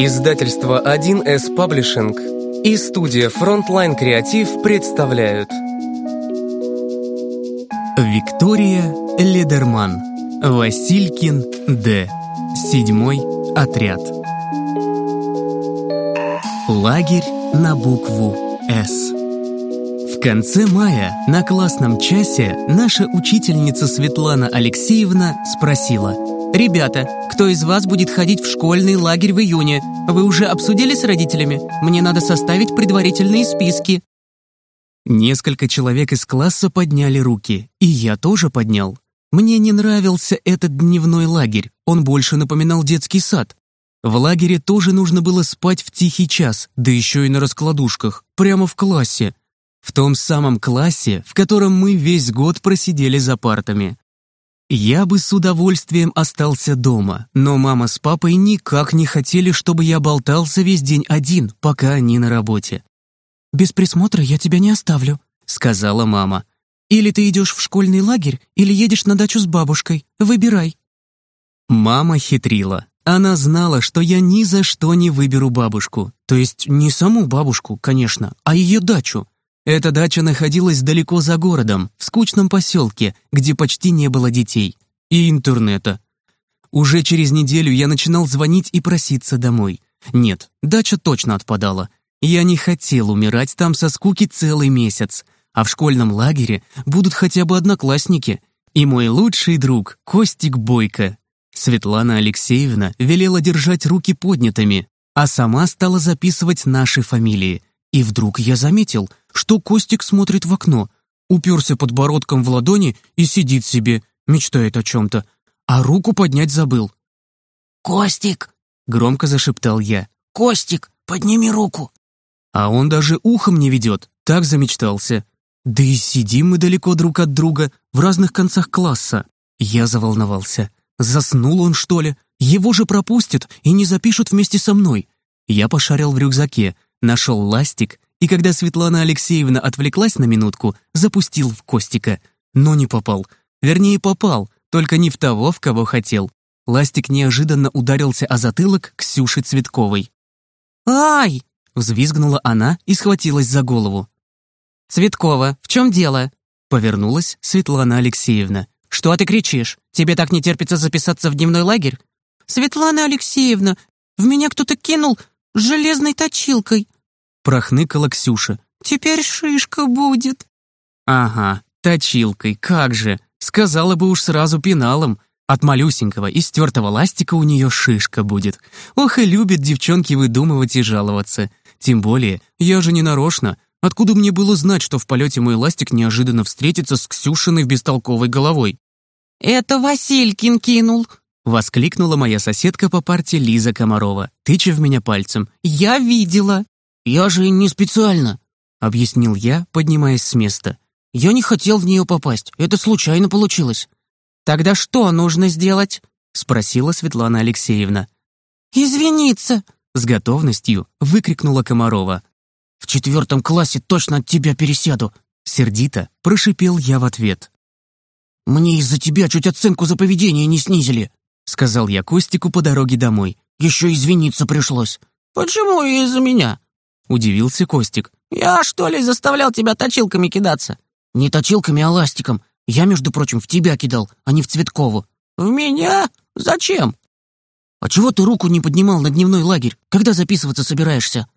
Издательство 1С Паблишинг и студия Frontline Креатив представляют Виктория Ледерман Василькин Д. Седьмой отряд Лагерь на букву «С» В конце мая на классном часе наша учительница Светлана Алексеевна спросила «Ребята, кто из вас будет ходить в школьный лагерь в июне? Вы уже обсудили с родителями? Мне надо составить предварительные списки». Несколько человек из класса подняли руки, и я тоже поднял. Мне не нравился этот дневной лагерь, он больше напоминал детский сад. В лагере тоже нужно было спать в тихий час, да еще и на раскладушках, прямо в классе. В том самом классе, в котором мы весь год просидели за партами. Я бы с удовольствием остался дома, но мама с папой никак не хотели, чтобы я болтался весь день один, пока они на работе. «Без присмотра я тебя не оставлю», — сказала мама. «Или ты идешь в школьный лагерь, или едешь на дачу с бабушкой. Выбирай». Мама хитрила. Она знала, что я ни за что не выберу бабушку. То есть не саму бабушку, конечно, а ее дачу. Эта дача находилась далеко за городом, в скучном поселке, где почти не было детей. И интернета. Уже через неделю я начинал звонить и проситься домой. Нет, дача точно отпадала. Я не хотел умирать там со скуки целый месяц. А в школьном лагере будут хотя бы одноклассники. И мой лучший друг Костик Бойко. Светлана Алексеевна велела держать руки поднятыми, а сама стала записывать наши фамилии. И вдруг я заметил, что Костик смотрит в окно, уперся подбородком в ладони и сидит себе, мечтает о чем-то, а руку поднять забыл. «Костик!» — громко зашептал я. «Костик, подними руку!» А он даже ухом не ведет, так замечтался. Да и сидим мы далеко друг от друга, в разных концах класса. Я заволновался. Заснул он, что ли? Его же пропустят и не запишут вместе со мной. Я пошарил в рюкзаке, нашел ластик и когда Светлана Алексеевна отвлеклась на минутку, запустил в Костика. Но не попал. Вернее, попал, только не в того, в кого хотел. Ластик неожиданно ударился о затылок Ксюши Цветковой. «Ай!» — взвизгнула она и схватилась за голову. «Цветкова, в чем дело?» — повернулась Светлана Алексеевна. «Что ты кричишь? Тебе так не терпится записаться в дневной лагерь?» «Светлана Алексеевна, в меня кто-то кинул железной точилкой прохныкала Ксюша. «Теперь шишка будет». «Ага, точилкой, как же. Сказала бы уж сразу пеналом. От малюсенького и стертого ластика у нее шишка будет. Ох и любят девчонки выдумывать и жаловаться. Тем более, я же не нарочно. Откуда мне было знать, что в полете мой ластик неожиданно встретится с Ксюшиной в бестолковой головой? «Это Василькин кинул», — воскликнула моя соседка по парте Лиза Комарова, тыча в меня пальцем. «Я видела». «Я же не специально», — объяснил я, поднимаясь с места. «Я не хотел в нее попасть, это случайно получилось». «Тогда что нужно сделать?» — спросила Светлана Алексеевна. «Извиниться!» — с готовностью выкрикнула Комарова. «В четвертом классе точно от тебя пересяду!» — сердито прошипел я в ответ. «Мне из-за тебя чуть оценку за поведение не снизили», — сказал я Костику по дороге домой. «Еще извиниться пришлось». «Почему из-за меня?» — удивился Костик. «Я, что ли, заставлял тебя точилками кидаться?» «Не точилками, а ластиком. Я, между прочим, в тебя кидал, а не в Цветкову». «В меня? Зачем?» «А чего ты руку не поднимал на дневной лагерь? Когда записываться собираешься?»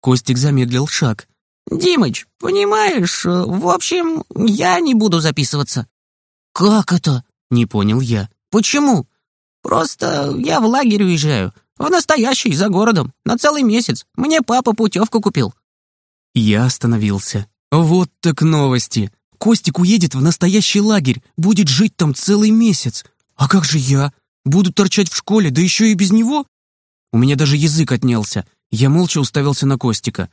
Костик замедлил шаг. «Димыч, понимаешь, в общем, я не буду записываться». «Как это?» — не понял я. «Почему? Просто я в лагерь уезжаю. В настоящий, за городом, на целый месяц. Мне папа путевку купил». Я остановился. Вот так новости. Костик уедет в настоящий лагерь, будет жить там целый месяц. А как же я? Буду торчать в школе, да еще и без него? У меня даже язык отнялся. Я молча уставился на Костика.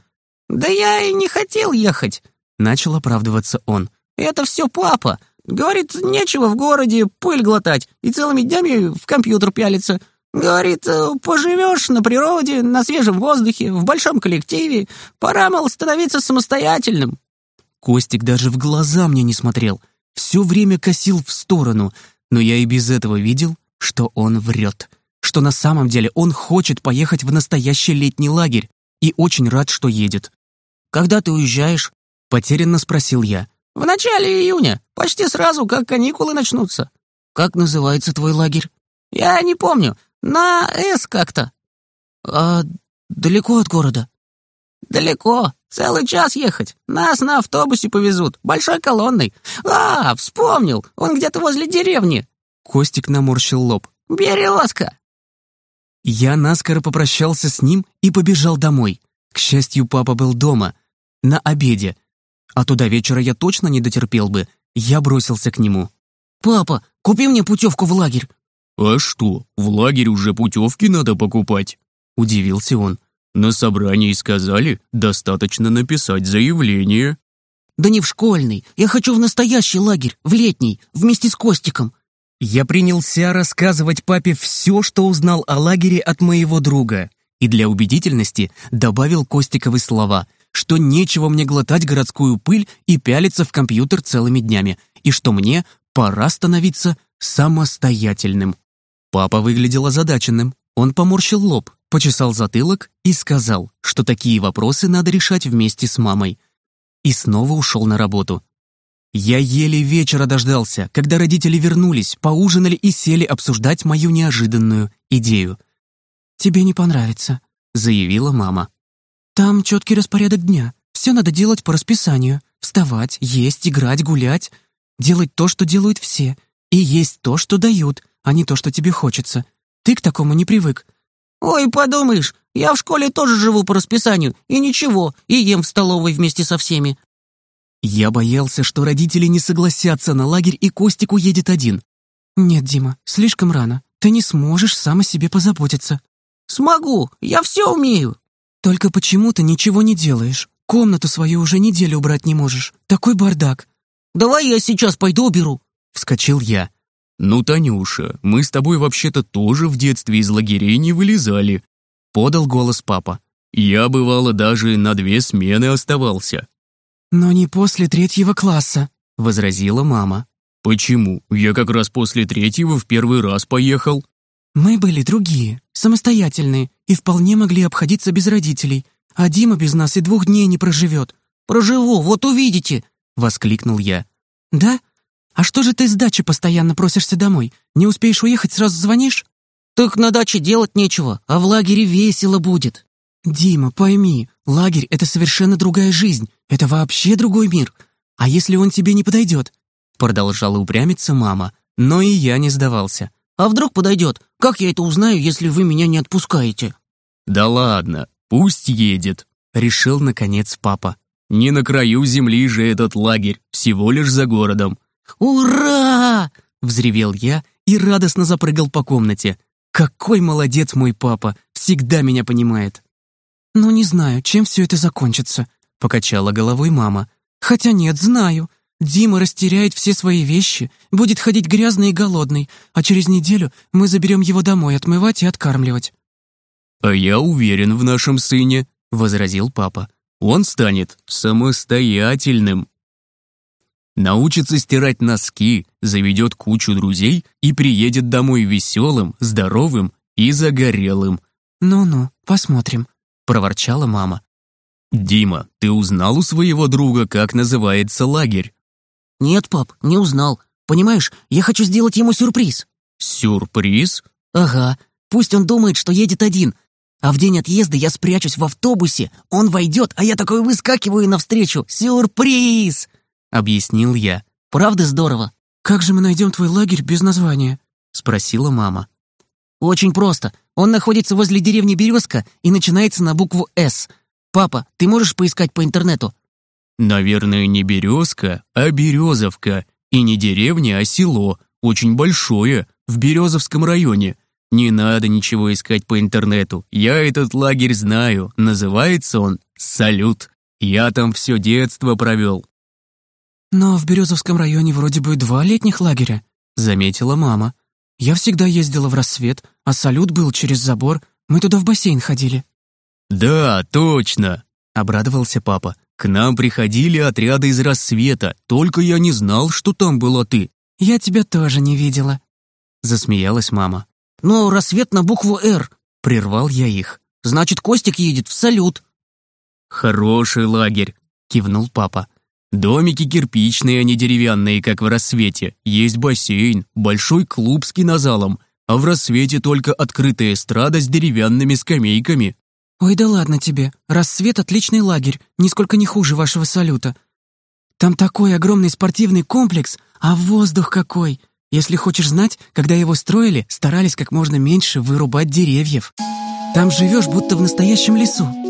«Да я и не хотел ехать», — начал оправдываться он. «Это все папа. Говорит, нечего в городе пыль глотать и целыми днями в компьютер пялиться. Говорит, э, поживешь на природе, на свежем воздухе, в большом коллективе. Пора, мол, становиться самостоятельным. Костик даже в глаза мне не смотрел. Все время косил в сторону, но я и без этого видел, что он врет. что на самом деле он хочет поехать в настоящий летний лагерь и очень рад, что едет. «Когда ты уезжаешь?» — потерянно спросил я. «В начале июня, почти сразу, как каникулы начнутся». «Как называется твой лагерь?» «Я не помню. На «С» как-то». «А далеко от города?» «Далеко. Целый час ехать. Нас на автобусе повезут, большой колонной. А, вспомнил, он где-то возле деревни». Костик наморщил лоб. «Березка!» Я наскоро попрощался с ним и побежал домой. К счастью, папа был дома, на обеде. А туда вечера я точно не дотерпел бы. Я бросился к нему. «Папа, купи мне путевку в лагерь». «А что, в лагерь уже путевки надо покупать?» Удивился он. На собрании сказали, достаточно написать заявление. Да не в школьный. Я хочу в настоящий лагерь, в летний, вместе с Костиком. Я принялся рассказывать папе все, что узнал о лагере от моего друга. И для убедительности добавил Костиковы слова, что нечего мне глотать городскую пыль и пялиться в компьютер целыми днями, и что мне пора становиться самостоятельным. Папа выглядел озадаченным. Он поморщил лоб, почесал затылок и сказал, что такие вопросы надо решать вместе с мамой. И снова ушел на работу. Я еле вечера дождался, когда родители вернулись, поужинали и сели обсуждать мою неожиданную идею. «Тебе не понравится», — заявила мама. «Там четкий распорядок дня. Все надо делать по расписанию. Вставать, есть, играть, гулять. Делать то, что делают все. И есть то, что дают, а не то, что тебе хочется. Ты к такому не привык. «Ой, подумаешь, я в школе тоже живу по расписанию, и ничего, и ем в столовой вместе со всеми». Я боялся, что родители не согласятся на лагерь, и Костик уедет один. «Нет, Дима, слишком рано. Ты не сможешь сам о себе позаботиться». «Смогу, я все умею». «Только почему ты ничего не делаешь? Комнату свою уже неделю убрать не можешь. Такой бардак». «Давай я сейчас пойду уберу», — вскочил я. «Ну, Танюша, мы с тобой вообще-то тоже в детстве из лагерей не вылезали», — подал голос папа. «Я, бывало, даже на две смены оставался». «Но не после третьего класса», — возразила мама. «Почему? Я как раз после третьего в первый раз поехал». «Мы были другие, самостоятельные, и вполне могли обходиться без родителей, а Дима без нас и двух дней не проживет». «Проживу, вот увидите», — воскликнул я. «Да? «А что же ты с дачи постоянно просишься домой? Не успеешь уехать, сразу звонишь?» «Так на даче делать нечего, а в лагере весело будет». «Дима, пойми, лагерь — это совершенно другая жизнь, это вообще другой мир. А если он тебе не подойдет?» Продолжала упрямиться мама, но и я не сдавался. «А вдруг подойдет? Как я это узнаю, если вы меня не отпускаете?» «Да ладно, пусть едет», — решил наконец папа. «Не на краю земли же этот лагерь, всего лишь за городом. «Ура!» — взревел я и радостно запрыгал по комнате. «Какой молодец мой папа! Всегда меня понимает!» «Ну, не знаю, чем все это закончится», — покачала головой мама. «Хотя нет, знаю. Дима растеряет все свои вещи, будет ходить грязный и голодный, а через неделю мы заберем его домой отмывать и откармливать». «А я уверен в нашем сыне», — возразил папа. «Он станет самостоятельным» научится стирать носки, заведет кучу друзей и приедет домой веселым, здоровым и загорелым. «Ну-ну, посмотрим», — проворчала мама. «Дима, ты узнал у своего друга, как называется лагерь?» «Нет, пап, не узнал. Понимаешь, я хочу сделать ему сюрприз». «Сюрприз?» «Ага. Пусть он думает, что едет один. А в день отъезда я спрячусь в автобусе, он войдет, а я такой выскакиваю навстречу. Сюрприз!» — объяснил я. «Правда здорово?» «Как же мы найдем твой лагерь без названия?» — спросила мама. «Очень просто. Он находится возле деревни Березка и начинается на букву «С». Папа, ты можешь поискать по интернету?» «Наверное, не Березка, а Березовка. И не деревня, а село. Очень большое, в Березовском районе. Не надо ничего искать по интернету. Я этот лагерь знаю. Называется он «Салют». Я там все детство провел. «Но в Березовском районе вроде бы два летних лагеря», — заметила мама. «Я всегда ездила в рассвет, а салют был через забор. Мы туда в бассейн ходили». «Да, точно», — обрадовался папа. «К нам приходили отряды из рассвета, только я не знал, что там была ты». «Я тебя тоже не видела», — засмеялась мама. но рассвет на букву «Р», — прервал я их. «Значит, Костик едет в салют». «Хороший лагерь», — кивнул папа. «Домики кирпичные, а не деревянные, как в рассвете. Есть бассейн, большой клуб с кинозалом, а в рассвете только открытая эстрада с деревянными скамейками». «Ой, да ладно тебе. Рассвет — отличный лагерь, нисколько не хуже вашего салюта. Там такой огромный спортивный комплекс, а воздух какой! Если хочешь знать, когда его строили, старались как можно меньше вырубать деревьев. Там живешь, будто в настоящем лесу».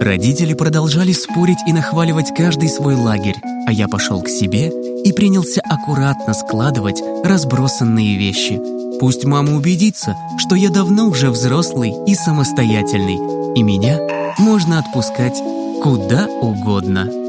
Родители продолжали спорить и нахваливать каждый свой лагерь, а я пошел к себе и принялся аккуратно складывать разбросанные вещи. Пусть мама убедится, что я давно уже взрослый и самостоятельный, и меня можно отпускать куда угодно.